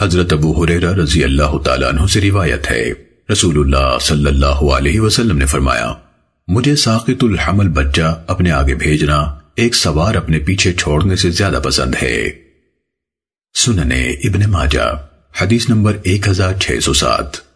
حضرت ابو حریرہ رضی اللہ تعالیٰ عنہ سے روایت ہے۔ رسول اللہ صلی اللہ علیہ وسلم نے فرمایا، مجھے ساقط الحمل بچہ اپنے آگے بھیجنا ایک سوار اپنے پیچھے چھوڑنے سے زیادہ پسند ہے۔ سننے ابن ماجہ، حدیث نمبر ایک ہزار چھ سو سات۔